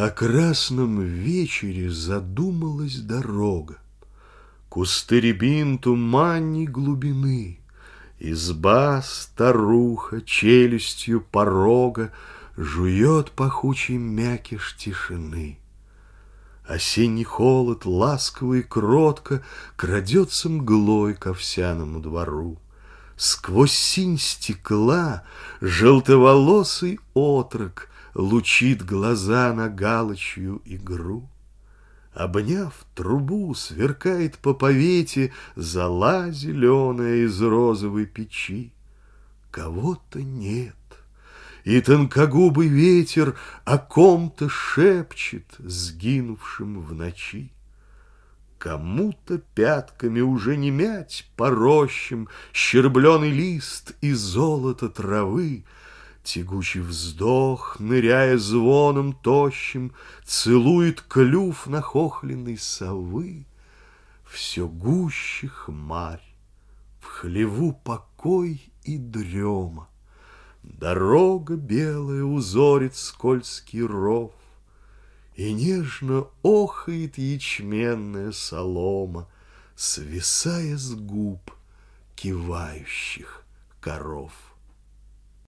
О красном вечере задумалась дорога. Кусты рябин туманней глубины, Изба старуха челюстью порога Жует пахучий мякиш тишины. Осенний холод, ласково и кротко, Крадется мглой к овсяному двору. Сквозь синь стекла желтоволосый отрок Лучит глаза на галочью игру. Обняв трубу, сверкает по повете Зола зеленая из розовой печи. Кого-то нет, и тонкогубый ветер О ком-то шепчет, сгинувшим в ночи. Кому-то пятками уже не мять по рощам Щербленый лист и золото травы, Тягучий вздох, ныряя звоном тощим, Целует клюв нахохленной совы. Все гуще хмарь, в хлеву покой и дрема. Дорога белая узорит скользкий ров, И нежно охает ячменная солома, Свисая с губ кивающих коров.